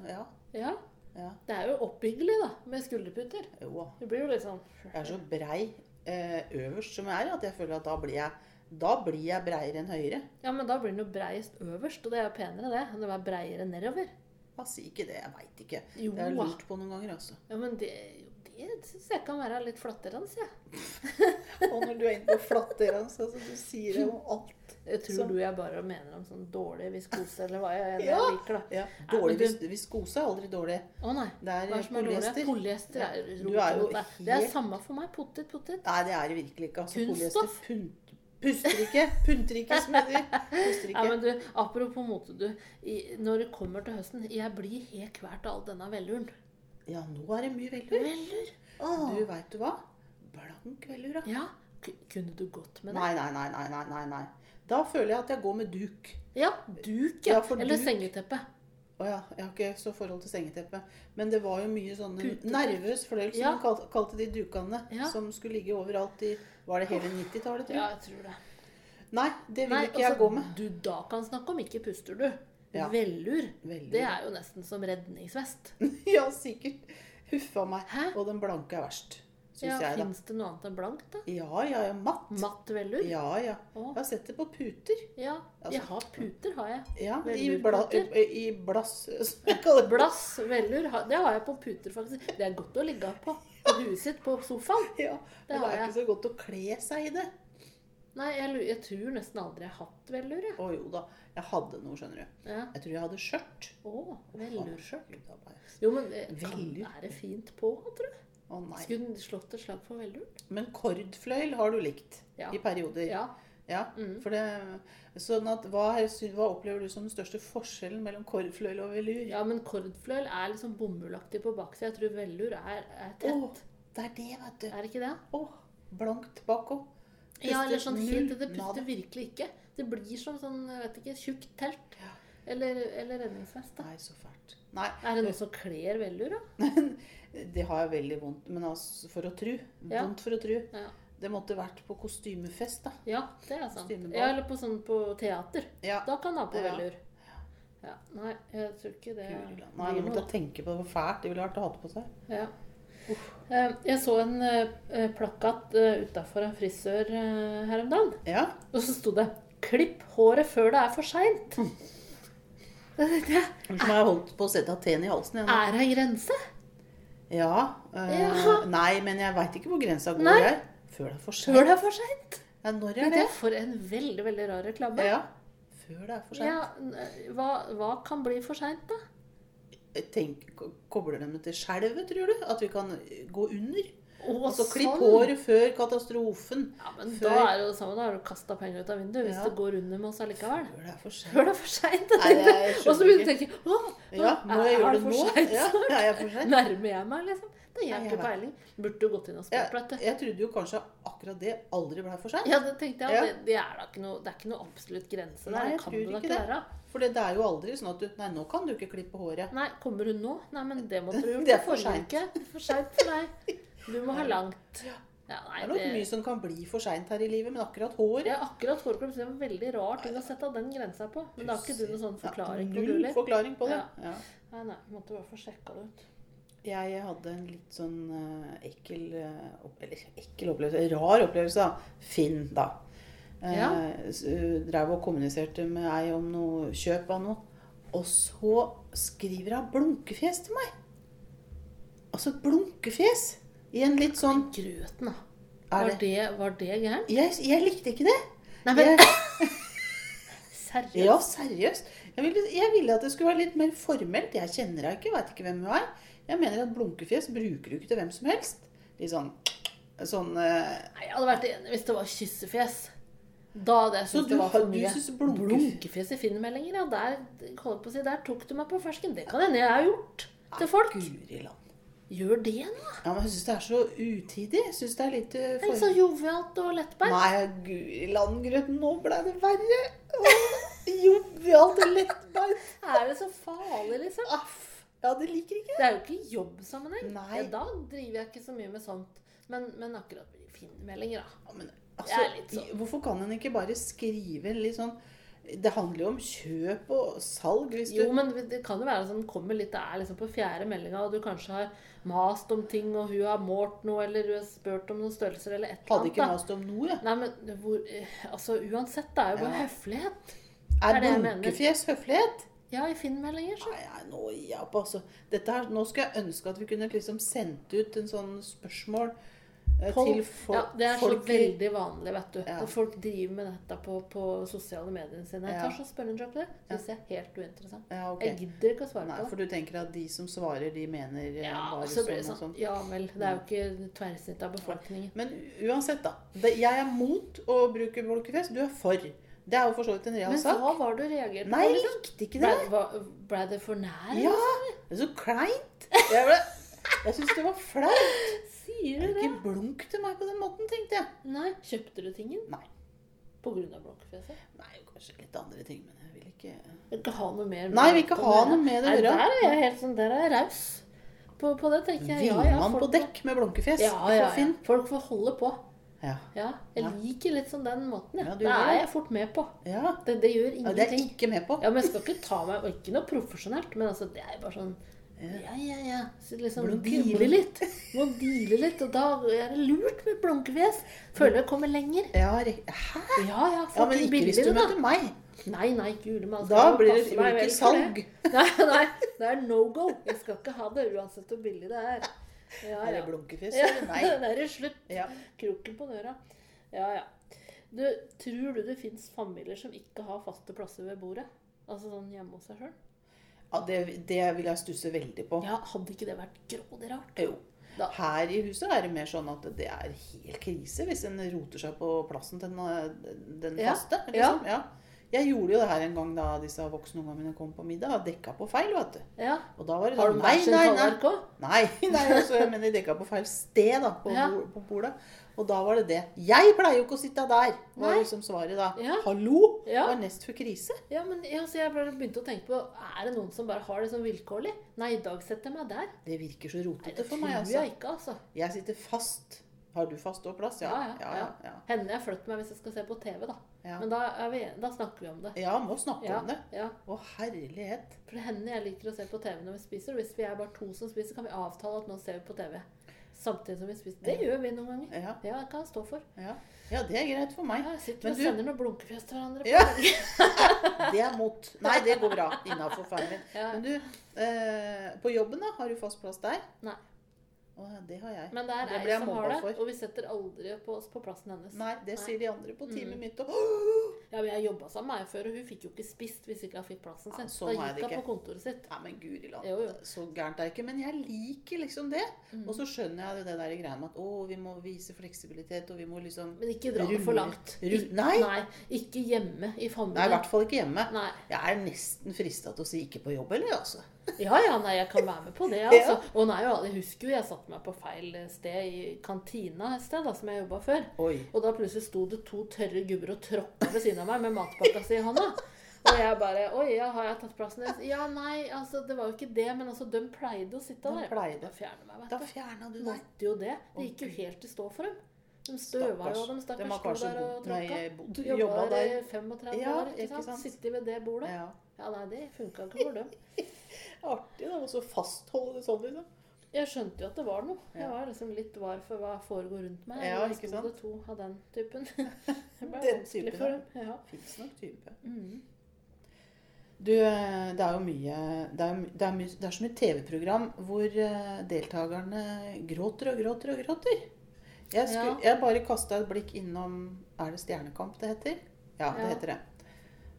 Ja. Ja. Ja. Det er jo oppbyggelig, da, med skulderputer. Jo. Det blir jo litt sånn Jeg er så brei eh, øverst som jeg er, at jeg føler at da blir jeg da blir jeg breiere enn høyere. Ja, men da blir den jo breiest øverst, og det er jo penere, det, enn å være breiere nedover. Hva sier ikke det? Jeg veit ikke. Jo, Det har jeg lurt på noen ganger, altså. Ja, men det, det syns jeg kan være litt flatterende, jeg. Ja. Og når du er inne på flatterende, så altså, du sier det om alt. Jeg tror Så- du jeg bare mener om sånn dårlig viskose, eller hva jeg, Ja. jeg liker, da. Ja, Dårlig dårlig du- Viskose er aldri dårlig. Å nei. Det er Hva er er polyester. Polyester er er jo helt... det. Er samme for meg. Potet, potet. Nei, det er det virkelig ikke. Altså, Kunststoff. polyester punt, puster ikke. Punter ikke, som heter det. Ja, men du, Apropos mote, du. I, når det kommer til høsten Jeg blir helt kvært av all denne velluren. Ja, nå er det mye velur. Velur? Du, veit du hva? Blank velur, da. Ja. Kunne du gått med det? Nei, nei, nei, nei, nei, nei. Da føler jeg at jeg går med duk. Ja, duk, ja. Ja, Eller duk- sengeteppe. Å ja, jeg har ikke så forhold til sengeteppe. Men det var jo mye sånne Putetrekk. nervøs Ja. som de kalte, de dukene, Ja. som skulle ligge overalt i Var det hele 90-tallet, tror Ja, jeg? jeg tror det. Nei, det vil Nei, ikke jeg altså, gå med. Du da kan snakke om ikke puster du. Ja. Velur. Velur. Det er jo nesten som redningsvest. Ja, sikkert. Huffa meg. Hæ? Og den blanke er verst, syns Ja. Fins det noe annet enn blankt, da? Ja, ja, ja. Matt. Matt velur? Ja, ja. Åh. Jeg har sett det på puter. Ja. Altså- Jeg har puter, har jeg. Ja, i, bla, i, i blass, som jeg kaller det. Blass, velur, det har jeg på puter, faktisk. Det er godt å ligge på. På huet på sofaen. Ja, Det men det er ikke så godt å kle seg i det. Nei, jeg, jeg tror nesten aldri jeg har hatt velur. Å jo da, jeg hadde noe, skjønner du. Ja. Jeg tror jeg hadde skjørt. Å, velurskjørt. Da Jo, men eh, kan, Velur? er det fint på, tror du? Å nei. Skulle slått et slag for velur? Men kordfløyel har du likt Ja. i perioder. Ja. Ja, Mm. for det, sånn at, hva, hva opplever du som den største forskjellen mellom kordfløyel og velur? ja, men kordfløyel er liksom bomullaktig på baksida. Jeg tror velur er, er tett. Det er det, vet du. Er det ikke det? Å, blankt bak òg. Ja, eller sånn helt Det puster virkelig ikke. Det blir som sånn, jeg vet ikke, tjukt telt. Ja. Eller, eller redningsvest. da. Nei, så fælt. Nei, Er det noe som kler velur, da? det har jeg veldig vondt Men altså, for å tru. Ja. Vondt for å tru. Ja. Det måtte vært på kostymefest, da. ja, det er sant. Ja, eller på sånn på teater. Ja. Da kan det ha på Ja. velur. Ja. Nei, jeg tror ikke det. Nei, nå måtte jeg tenke på det. hvor fælt de ville vært å ha det på seg. Ja. Eh, Jeg så en eh, plakat uh, utafor en frisør eh, her om dagen. Ja. Og så sto det 'Klipp håret før det er for seint'. Da jeg, jeg holdt på å sette teen i halsen igjen. Er det ei grense? Ja. Øh, Ja. Nei, men jeg veit ikke hvor grensa går Nei. Før det er for Før seint. det er for seint. Ja, når er det? For en veldig, veldig rar reklame. Ja. Før det er for seint. Ja, hva, hva kan bli for seint, da? Tenk, ko- Kobler dem til skjelvet, tror du? At vi kan gå under? Å, så klipp sånn. håret før katastrofen. Ja, men Før- da er det jo det samme. Da har du kasta penger ut av vinduet hvis Ja. det går under med oss allikevel. Før det er for seint. Før det er for seint. Jeg Og så begynner du å tenke Å, Ja, må jeg gjøre det for nå? sent Ja, snart? er for sent? Nærmer jeg meg, liksom? Det gir jeg ikke peiling. Burde du gått inn og Jeg, spurt, vet du. jeg trodde jo kanskje akkurat det aldri ble for seint. Ja, det tenkte jeg. Ja. Det, det er da ikke noe, det er ikke noe absolutt grense der. Nei, jeg kan tror det da ikke ikke det. For det, det er jo aldri sånn at du Nei, nå kan du ikke klippe håret. Nei, kommer hun nå? Nei, men det måtte du gjort Det er for seint. Det For seint for deg. Du må ha langt. Ja. Ja, Det er nok det, mye som kan bli for seint her i livet, men akkurat hår er akkurat hårklipp. Det er en veldig rar ting å sette den grensa på. Men da har ikke du noen sånn forklaring Ja, Null forklaring på det. Ja. Ja. Nei, nei, måtte bare få sjekka det ut. Jeg hadde en litt sånn eh, ekkel eh, Eller ekkel opplevelse. Rar opplevelse, da. Finn, da. Eh, Ja. uh, drev og kommuniserte med ei om noe kjøp av noe. Og så skriver hun blunkefjes til meg. Altså blunkefjes. I en litt sånn Grøten, da. Var det var det gærent? Jeg, jeg likte ikke det. Nei, men Jeg, seriøst? ja, seriøst. Jeg ville, jeg ville at det skulle være litt mer formelt. Jeg kjenner deg ikke, veit ikke hvem du er. Jeg mener at blunkefjes bruker du ikke til hvem som helst. Litt sånn sånn uh... Nei, jeg hadde vært enig hvis det var kyssefjes. Da hadde jeg syntes det var for du mye. blunke- Blunkefjes i Finn-meldinger, ja. Der, si, der tok du meg på fersken. Det kan hende jeg har gjort til folk. Guri land. Gjør det nå. Ja, men jeg syns det er så utidig. Jeg synes det er litt Det er så jovialt og lettbeint. Nei, guri landgrøten, nå ble det verre. Jovialt og lettbeint. Er det så farlig, liksom? Aff. Ja, det liker ikke. Det er jo ikke i jobbsammenheng. Nei. Ja, da driver jeg ikke så mye med sånt. Men, men akkurat Finn-meldinger, da. Ja, men altså, sånn. Hvorfor kan en ikke bare skrive litt sånn Det handler jo om kjøp og salg. Hvis du Jo, men det kan jo være sånn kommer litt, det er liksom på fjerde meldinga, og du kanskje har mast om ting, og hun har målt noe, eller hun har spurt om noen størrelser, eller et eller annet. hadde ikke mast om noe, jeg. Nei, men hvor, altså uansett, det er jo bare Ja. høflighet. Er er det jeg høflighet? Ja, i Finn-meldinger, så. Nei, nei, nå ja, altså. Dette her, nå skal jeg ønske at vi kunne liksom sendt ut en sånn spørsmål eh, Poll. til fol ja, det er folk så veldig vanlig, vet du. Ja. Når folk driver med dette på, på sosiale medier sine. Jeg tar så spørrende opp det. Syns jeg er helt uinteressant. Ja, okay. Jeg gidder ikke å svare Nei, på det. for du tenker at de som svarer, de mener eh, Ja, bare så blir det sånn og sånn. sånn. Ja vel. Det er jo ikke tverrsnittet av befolkningen. Men uansett, da. Det, jeg er mot å bruke blunkefjes. Du er for. Det er jo for så vidt en real Men hva var det du reagerte Nei, på? jeg liksom? likte ikke det. Ble, ble det for nær? Ja! Det er så kleint. Jeg, ble, jeg syns det var flaut. Sier du det? Ikke blunk til meg på den måten, tenkte jeg. Nei. Kjøpte du tingen Nei. på grunn av blokkfjeset? Nei, kanskje litt andre ting, men jeg vil ikke Vil ikke ha noe mer Nei, vil ikke ha noe med det å gjøre. Der er jeg helt sånn, der er jeg raus. På, på det tenker jeg ja, ja. Villmann på dekk med blunkefjes. Ja, ja, ja. Folk får holde på. Ja. Ja, jeg liker litt sånn den måten, Ja. Ja, det er jeg fort med på. ja. Det, det gjør ja. Det er jeg ikke med på. Ja, men jeg skal ikke ta meg ikke noe profesjonelt, men altså, det er bare sånn Ja, ja, ja. Så liksom deale litt. Må deale litt, og da er det lurt med blunkefjes. Føler jeg kommer lenger. Ja, Hæ? Ja, ja, Ja, men ikke hvis du møter meg. Nei, nei, gule mann. Da blir det ikke salg. Nei, nei, det er no go. Jeg skal ikke ha det, uansett hvor billig det er. Ja, Er det ja. blunkefjes Ja, eller nei? det er slutt. Ja. Kroken på døra. Ja, ja. Du, tror du det fins familier som ikke har faste plasser ved bordet? Altså sånn hjemme hos seg sjøl? Ja, det, det vil jeg stusse veldig på. Ja, hadde ikke det vært grådig rart? Jo. Da. Her i huset er det mer sånn at det er helt krise hvis en roter seg på plassen til den, den Ja, faste. Liksom. Ja. Jeg gjorde jo det her en gang da disse voksne ungene mine kom på middag. og Dekka på feil, vet du. Ja. Og da var det Har sånn du nei. Nei, nei, nei. Nei, altså, men de dekka på feil sted da, på, Ja. på bordet. Og da var det det. Jeg pleier jo ikke å sitte der, var liksom svaret da. Ja. Hallo! Ja. Var nest for krise. Ja, men ja, så jeg begynte å tenke på Er det noen som bare har det som vilkårlig? Nei, i dag setter jeg meg der. Det virker så rotete for meg, altså. jeg ikke, altså. Jeg sitter fast. Har du fast og plass? Ja, ja. ja, ja. ja. Hender jeg flytter meg hvis jeg skal se på TV, da. Ja. Men da, vi, da snakker vi om det. Ja, må snakke Ja, om det. ja. Å, herlighet. For det hender jeg liker å se på TV når vi spiser. Og hvis vi er bare to som spiser, kan vi avtale at nå ser vi på TV. Samtidig som vi spiser. Det gjør vi noen ganger. Ja, det kan jeg stå for. ja. ja det er greit for meg. Ja, jeg sitter Men og du- sender noen blunkefjes til hverandre. Ja. Det er mot. Nei, det går bra innafor fermen. Ja. Men du, eh, på jobben, da? Har du fast plass der? Nei. Og det har jeg. Men det er Det ei jeg som har det, for. og vi setter aldri på oss på plassen hennes. Nei, det Nei. sier de andre på teamet Mm. mitt òg. Ja, men Jeg jobba sammen med ei før, og hun fikk jo ikke spist hvis ikke hun fikk plassen sin. Ja, sånn da gikk hun på kontoret sitt. Nei, men guri land, Jo, jo. så gærent er det ikke. Men jeg liker liksom det. Mm. Og så skjønner jeg jo det der greia med at å, vi må vise fleksibilitet, og vi må liksom Men ikke dra det for langt. rull- Nei. Nei, Ikke hjemme i Nei, i hvert fall ikke hjemme. Nei. Jeg er nesten frista til å si ikke på jobb, eller, altså. Ja, ja, nei, jeg kan være med på det. altså. Og nei, jeg husker jo jeg satte meg på feil sted i kantina et sted, da, som jeg jobba før. Oi. Og da plutselig sto det to tørre gubber og tråkka ved siden av meg med matpakka si i hånda. Og jeg bare Oi, ja, har jeg tatt plassen deres? Ja, nei, altså, det var jo ikke det, men altså, de pleide å sitte De der. pleide. Da fjerner meg, vet du. Da fjerna du deg. Måtte jo det. Det gikk jo helt til stå for dem. De støva jo, de De stakkars sto der og tråkka. Jobba der i 35 Ja, år, ikke sant. sant? Sitte ved det bordet. Ja. Ja, nei, det funka ikke for dem. Artig, da. å så fastholde det sånn, liksom. Jeg skjønte jo at det var noe. Jeg var liksom litt var for hva foregår rundt meg. Ja, ikke sant? det to av den typen. Den typen, for dem. Ja. Fins nok type. Mm. Du, eh, det er jo mye Det er, det er, my- det er så mye TV-program hvor eh, deltakerne gråter og gråter og gråter. Jeg, skulle, jeg bare kasta et blikk innom Er det Stjernekamp det heter? Ja, det Ja. heter det.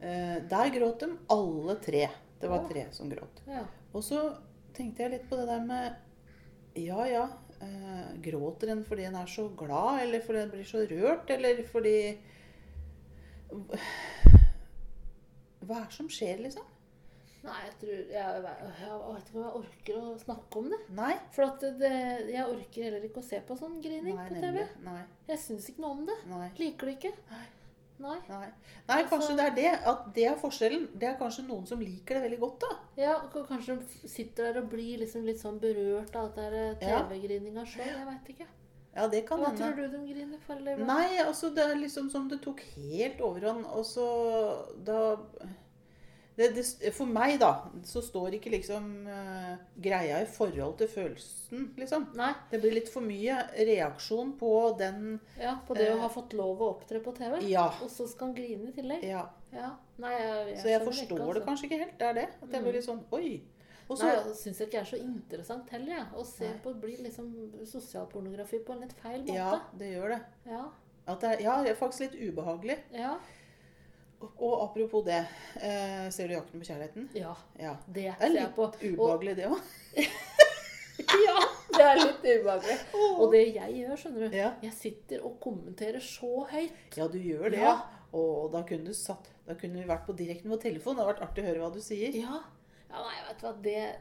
Eh, der gråt de alle tre. Det var tre som gråt. ja. Og så tenkte jeg litt på det der med Ja, ja. Eh, gråter en fordi en er så glad, eller fordi en blir så rørt, eller fordi Hva er det som skjer, liksom? Nei, jeg tror jeg, jeg, jeg vet ikke om jeg orker å snakke om det. Nei. For at det, jeg orker heller ikke å se på sånn grining Nei, på TV. nemlig. Nei. Jeg syns ikke noe om det. Nei. Liker det ikke. Nei. Nei. Nei. Nei, kanskje Altså- det er det. At det er forskjellen. Det er kanskje noen som liker det veldig godt, da. Ja, og Kanskje de sitter der og blir liksom litt sånn berørt av dette Ja. TV-grininga sjøl. Jeg veit ikke. Ja, det kan Hva hende. tror du de griner for? Eller? Nei, altså det er liksom som det tok helt overhånd. Og så da det, det, For meg, da, så står ikke liksom uh, greia i forhold til følelsen, liksom. Nei. Det blir litt for mye reaksjon på den Ja, på det å Eh, ha fått lov å opptre på TV. Ja. Og så skal han grine i tillegg. ja. Ja. Nei, jeg, jeg Så jeg forstår ikke, det altså. kanskje ikke helt. Det er det. At jeg blir litt sånn Oi. Og så syns jeg ikke er så interessant heller, jeg. Å se Nei. på blir liksom sosialpornografi på en litt feil måte. Ja, det gjør det. Ja. At det er, ja, det er faktisk litt ubehagelig. Ja. Og apropos det. Eh, ser du 'Jakten på kjærligheten'? ja. Ja. Det Det er litt ubehagelig, det òg. Ja, det er litt ubehagelig. Og det jeg gjør, skjønner du Ja. Jeg sitter og kommenterer så høyt. ja, du gjør det. Ja. Og da kunne, du satt, da kunne vi vært på direkten på telefon. Det hadde vært artig å høre hva du sier. Ja. ja nei, vet du hva. Det,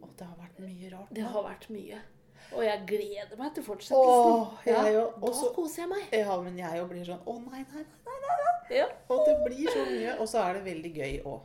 Å, det har vært mye rart. det da. har vært mye. Og jeg gleder meg til fortsettelsen. Åh, jeg ja, òg. da koser jeg meg. Ja, men jeg jo blir sånn Å, nei, nei, nei. Ja. Og det blir så mye. Og så er det veldig gøy òg.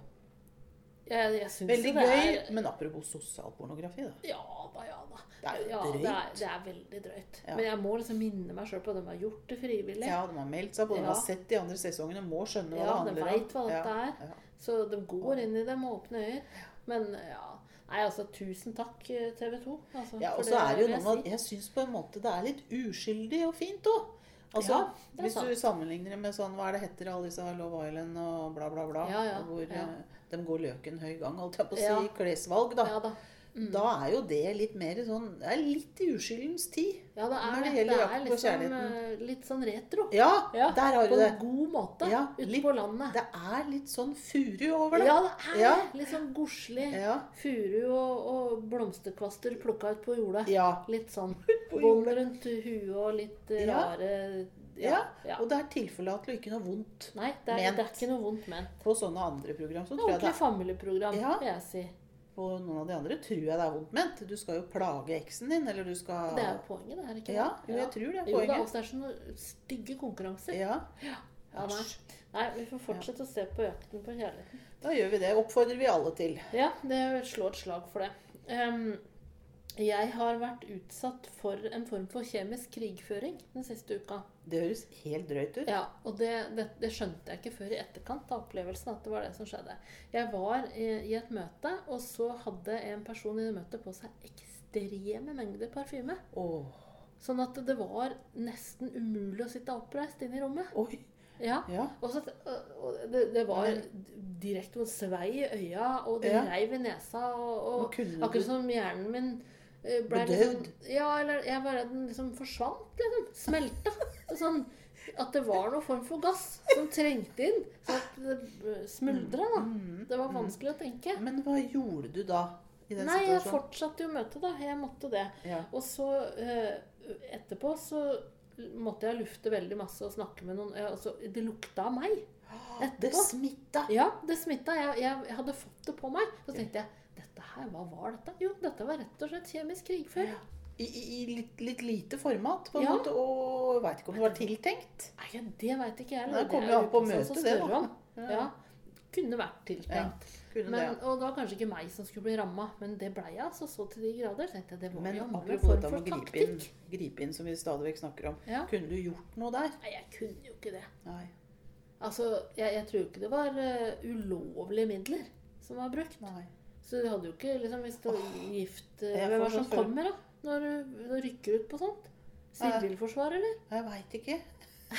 Jeg Veldig gøy. er Men apropos sosialpornografi, da. Ja da, ja da. Det er jo ja, drøyt. Det er, det er veldig drøyt. Ja. Men jeg må liksom minne meg sjøl på at de har gjort det frivillig. Ja, de har meldt seg på. De Ja. har sett de andre sesongene, må skjønne hva Ja, det de handler om hva dette er. Ja. Så de går inn i det med åpne øyne. Men ja Nei, altså, tusen takk, TV 2. Altså, Ja, og så er det jo noe med at jeg syns på en måte det er litt uskyldig og fint òg. Altså, Ja, hvis sant. du sammenligner det med sånn, hva er det heter alle disse Love Island og bla, bla, bla, Ja, ja, hvor eh, de går løken høy gang, holdt jeg på å si, klesvalg, da. Ja da. Mm. Da er jo det litt mer sånn Det er litt i uskyldens tid. Ja, det er det det. gjelder Det er liksom eh, litt sånn retro. Ja, Ja, der har du På en god måte. Ja, ute litt- på landet. Det er litt sånn furu over det. Ja, det er Ja. Litt sånn godslig. Ja. Furu og, og blomsterkvaster plukka ut på jordet. Ja. Litt sånn. Bånd rundt huet og litt eh, Ja. rare Ja, ja. Og det er tilforlatelig og ikke noe vondt. Nei, det er, Ment. det er ikke noe vondt ment. På sånne andre program så Det tror er jeg det ordentlig familieprogram, vil jeg si. På noen av de andre tror jeg det er vondt ment. Du skal jo plage eksen din, eller du skal Det er jo poenget, det er ikke Ja, det? jo, jeg tror det er Jo da, poenget. også det er sånne stygge konkurranser. Ja, Ja, nei. nei, vi får fortsette å se på økten på kjærligheten. da gjør vi det. Oppfordrer vi alle til. Ja, det slår et slag for det. Em, jeg har vært utsatt for en form for kjemisk krigføring den siste uka. Det høres helt drøyt ut. Ja, og det, det, det skjønte jeg ikke før i etterkant av opplevelsen at det var det som skjedde. Jeg var i, i et møte, og så hadde en person i det møtet på seg ekstreme mengder parfyme. Oh. Sånn at det var nesten umulig å sitte oppreist inne i rommet. Oi. Ja. Ja. Og så, og det, det var direkte svei i øya, og det Ja. reiv i nesa. Og og akkurat som hjernen min eh, Ble liksom? Ja, eller jeg var redd den liksom forsvant, liksom. Smelta. Sånn at det var noen form for gass som trengte inn. Så at det smuldra, da. Mm, Det var vanskelig å tenke. Men hva gjorde du da? I den Nei, jeg fortsatte jo møtet, da. Jeg måtte det. Ja. Og så eh, etterpå så måtte jeg lufte veldig masse og snakke med noen. eh, Altså, det lukta av meg. Det Etterpå. smitta! Ja, det smitta. Jeg, jeg, jeg hadde fått det på meg. Så tenkte jeg dette her, hva var dette? Jo, dette var rett og slett kjemisk krigføring. I, i, i litt, litt lite format, på en Ja. måte. Og veit ikke om det var tiltenkt. Nei, ja, det veit ikke jeg. Det kommer er jo an på møtet, det, da. Ja. Ja. Kunne vært tiltenkt. Kunne Men, det, og det var kanskje ikke meg som skulle bli ramma, men det blei jeg altså så til de grader. Tenkte jeg, det var Men apropos dette med gripe inn, gripe inn, som vi stadig vekk snakker om. Ja. Kunne du gjort noe der? Nei, jeg kunne jo ikke det. Nei. Altså, jeg, jeg tror ikke det var uh, ulovlige midler som var brukt. Nei. Så du hadde jo ikke liksom Hvis det var gift eh, Hvem er det som kommer, da? Når du, når du rykker ut på sånt? Sivilforsvaret, eller? Jeg veit ikke.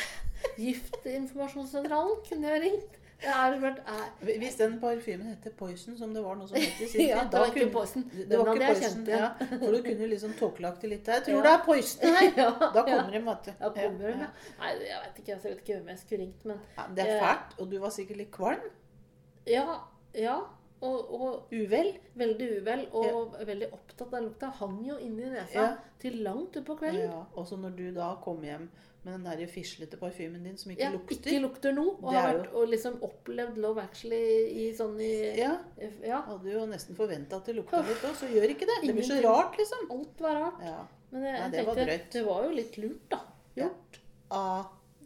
Giftinformasjonssentralen kunne jeg ringt. Det er vært er, Hvis den parfymen heter Poison, som det var noe som het i sin Ja, det var ikke Poison. Det Den var hadde ikke jeg Poison, kjent ja. For du kunne liksom tåkelagt det litt. Jeg tror Ja. det er Poison her! ja, Da kommer de, vet du. Ja, kommer Ja. Nei, jeg vet ikke, jeg vet ikke hvem jeg skulle ringt, men ja. Det er fælt, og du var sikkert litt kvalm. ja. ja og, og Uvel. veldig uvel og veldig opptatt av lukta. Hang jo inni nesa Ja. til langt utpå kvelden. Ja. Og så når du da kom hjem med den der fislete parfymen din som ikke Ja, lukter ikke lukter noe. Og har vært og liksom opplevd Love Actually i sånn i Ja, Ja. hadde jo nesten forventa at det lukta litt òg, så gjør ikke det. Det blir så rart, liksom. Alt var rart. Ja. Men jeg, Nei, det var drøyt. det var jo litt lurt, da. Ja. Gjort.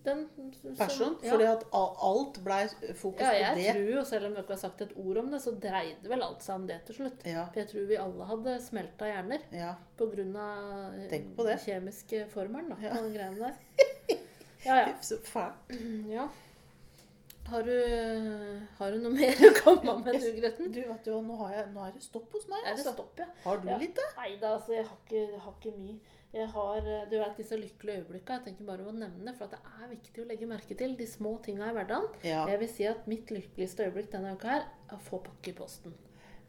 Av Den som- person. ja. Fordi at alt blei fokus Ja, på jeg tror jo, selv om vi ikke har sagt et ord om det, så dreide vel alt seg om det til slutt. Ja, For jeg tror vi alle hadde smelta hjerner ja. grunn Tenk på det. kjemiske formelen da, Ja. på de greiene der. Ja, ja. Så fælt. ja. Har du, har du noe mer å komme med, du, Gretten? Du, vet du nå, har jeg, nå er det stopp hos meg. Er det Altså. stopp, ja? Har du Ja. litt, da? Nei da, altså, jeg har ikke, har ikke mye. Jeg har, eh, du vet, disse lykkelige øyeblikkene. Jeg tenker bare å nevne, det, for at det er viktig å legge merke til de små tinga i hverdagen. Ja. Jeg vil si at mitt lykkeligste øyeblikk denne uka her er å få pakke i posten.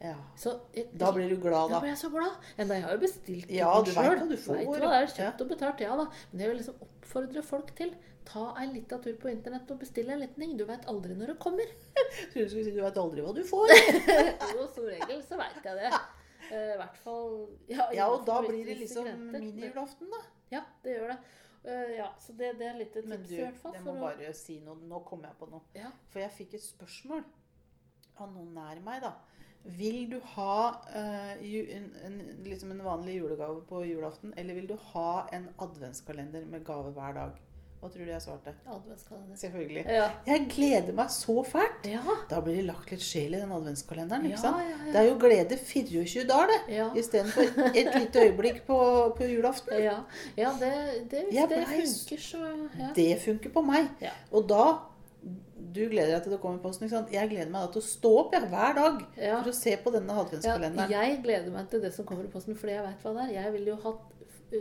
ja. Så jeg, Da blir du glad, Da da. blir jeg så glad. Enda jeg har jo bestilt Ja, den du selv. vet hva du får. Vet hva det er kjøpt og betalt, ja da. Men jeg vil liksom oppfordre folk til ta en liten tur på internett og bestille en liten ting. Du vet aldri når det kommer. Jeg trodde du skulle si du vet aldri hva du får. Jo, som regel så veit jeg det. Eh, I hvert fall Ja, Ja, og da blir det liksom minijulaften, da. Ja, det gjør det. Uh, ja, så det, det er litt et tips du, i hvert fall. men jeg for må å- bare si noe. Nå kom jeg på noe. Ja. For jeg fikk et spørsmål av noen nær meg, da. Vil du ha uh, ju- en, en, liksom en vanlig julegave på julaften, eller vil du ha en adventskalender med gave hver dag? Hva tror du jeg svarte? Adventskalender. Selvfølgelig. Ja. Jeg gleder meg så fælt. Ja. Da blir det lagt litt sjel i den adventskalenderen. Ja, ikke sant? ja. Det er jo glede 24 dager, det. Ja. Istedenfor et lite øyeblikk på, på julaften. Ja, ja det, det, det funker, så ja. Det funker på meg. Og da Du gleder deg til det kommer i posten. ikke sant? Jeg gleder meg da til å stå opp jeg, hver dag Ja. for å se på denne Ja, adventskalenderen. jeg gleder meg til det som kommer i posten, fordi jeg vet hva det er. Jeg ville jo hatt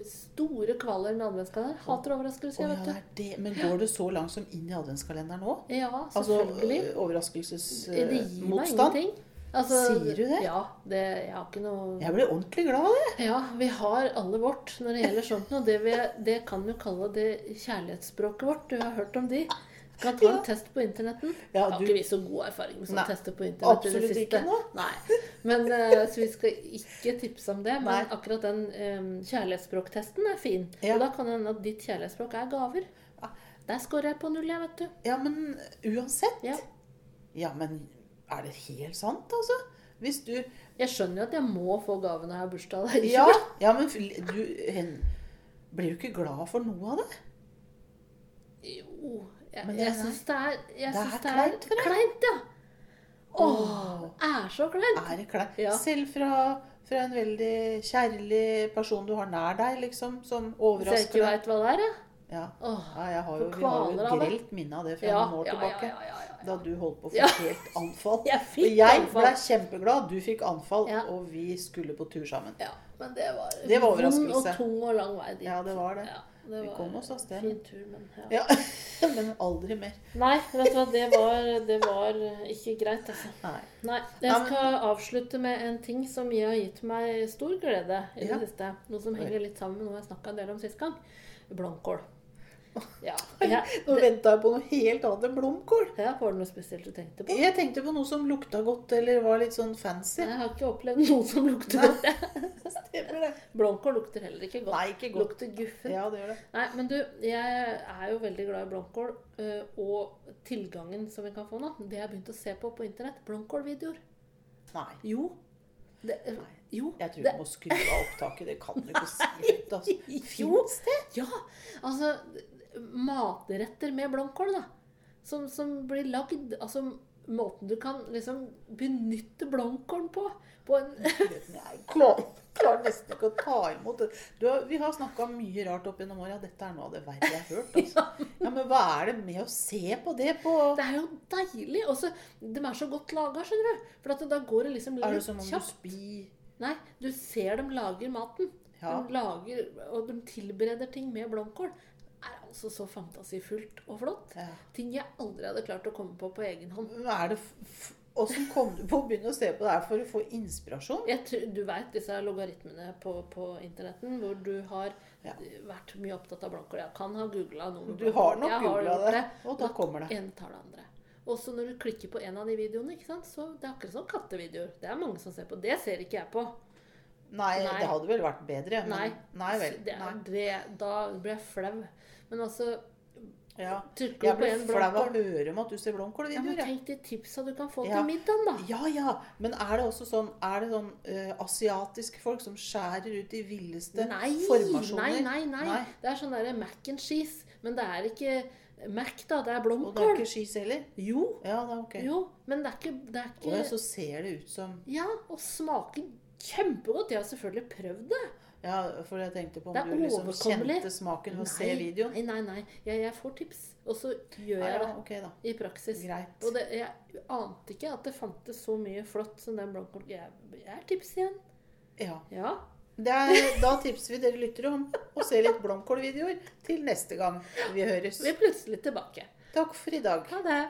store kvaler med adventskalender. Hater overraskelser, Oh, ja, vet det det. Men går det så langt som inn i adventskalenderen òg? Ja, Altså selvfølgelig. overraskelsesmotstand? gir meg ingenting. Altså, Sier du det? Ja. Det, jeg har ikke noe Jeg blir ordentlig glad av det. Ja, vi har alle vårt når det gjelder sånt noe. Det, vi, det kan vi jo kalle det kjærlighetsspråket vårt. Du har hørt om de? Du kan ta en Ja. test på internetten. Ja, har ikke vi så god erfaring med sånne tester på internett i det siste. Nei. Men, uh, så vi skal ikke tipse om det. Men Nei. akkurat den um, kjærlighetsspråktesten er fin. Ja. Og da kan det hende at ditt kjærlighetsspråk er gaver. Ja. Der scorer jeg på null, jeg, vet du. Ja, men uansett. Ja. Ja, men er det helt sant, altså? Hvis du Jeg skjønner jo at jeg må få gave når jeg har bursdag. Ja, ja men du hen, Blir du ikke glad for noe av det? Jo, jeg, Men det jeg er- syns det er jeg det er synes kleint for deg. kleint, ja. Åh, er så kleint. Er det kleint? Ja. Selv fra, fra en veldig kjærlig person du har nær deg, liksom, som Hvis jeg overrasker ikke deg? veit hva det er, ja. Ja. Ja, jeg har jo, vi har jo grelt minne av det fra ja, noen år tilbake. ja, ja. Da du holdt på å få helt anfall. Jeg Og jeg anfall. ble kjempeglad. Du fikk anfall, og vi skulle på tur sammen. Ja, men det var, Det var vond og tung og lang vei dit. Ja, det var det. Ja. Det Vi var kom oss av sted. Fin tur, men ja. Ja, men aldri mer. Nei, vet du hva, det var, det var ikke greit, altså. Nei. Nei. Ja, Jeg skal avslutte med en ting som har gitt meg stor glede i Ja. det siste. Noe som henger litt sammen med noe jeg snakka en del om sist gang. Blomkål. Ja. Jeg, Nå venta jeg på noe helt annet enn blomkål. ja, var det noe spesielt du tenkte på? Jeg tenkte på noe som lukta godt, eller var litt sånn fancy. Jeg har ikke opplevd noe som lukter godt. Stemmer det. Blomkål lukter heller ikke godt. Nei, ikke godt. Lukter guffen. Ja, det gjør det. Nei, men du, jeg er jo veldig glad i blomkål. øh, Og tilgangen som vi kan få nå, det jeg har begynt å se på på internett. Blomkålvideoer. Nei. Jo. Det, Nei. jo. Jeg tror det, du må skru av opptaket. Det kan du ikke si. Altså. Fins det? Ja, altså Matretter med blomkål, da. Som, som blir lagd Altså måten du kan liksom benytte blomkålen på. På en Jeg klarer, klarer nesten ikke å ta imot det. Du, har- vi har snakka mye rart opp gjennom åra. Dette er noe av det verre jeg har hørt. Altså. Ja, Men hva er det med å se på det på Det er jo deilig. Også, De er så godt laga, skjønner du. For da går det liksom litt kjapt. Er det som om du spyr Nei, du ser dem lager maten. Ja. De lager, og de tilbereder ting med blomkål. Er altså så fantasifullt og flott. Ja. Ting jeg aldri hadde klart å komme på på egen hånd. Men Er det Åssen kom du på å begynne å se på det her for å få inspirasjon? Tror, du veit disse logaritmene på, på internetten hvor du har Ja. vært mye opptatt av blanko. Jeg kan ha googla noe. Du har nok googla det. det, og da kommer det. En tar det andre. Og så når du klikker på en av de videoene, så det er akkurat som kattevideoer. Det er mange som ser på. Det ser ikke jeg på. Nei, Nei. det hadde vel vært bedre. Men, Nei. nei vel. Det Nei. det, da blir jeg flau. Men altså Ja. Jeg ble blir flau av å høre om at du ser ja, men blomkålvideoer. Ja, Tenk de tipsa du kan få Ja. til middagen, da. ja, ja. Men er det også sånn Er det sånn uh, asiatiske folk som skjærer ut de villeste Nei, formasjoner? nei, nei, nei. Nei. Det er sånn derre mac and cheese. Men det er ikke Mac, da. Det er blomkål. Og det er ikke skis heller? Jo. Ja, det er ok. Jo, men det er ikke, det er Og ja, så ser det ut som Ja, og smaker kjempegodt. Jeg har selvfølgelig prøvd det. Ja, for jeg tenkte på om du liksom kjente smaken ved å se videoen. Nei, nei, nei. Jeg, jeg får tips, og så gjør Ja, jeg ja, det ok, da. i praksis. Greit. Og det, jeg ante ikke at det fantes så mye flott som den blomkål. Jeg, jeg er tips igjen. Ja. Ja. Det er, da tipser vi dere lyttere om å se litt blomkålvideoer til neste gang vi høres. Vi er plutselig tilbake. Takk for i dag. Ha det.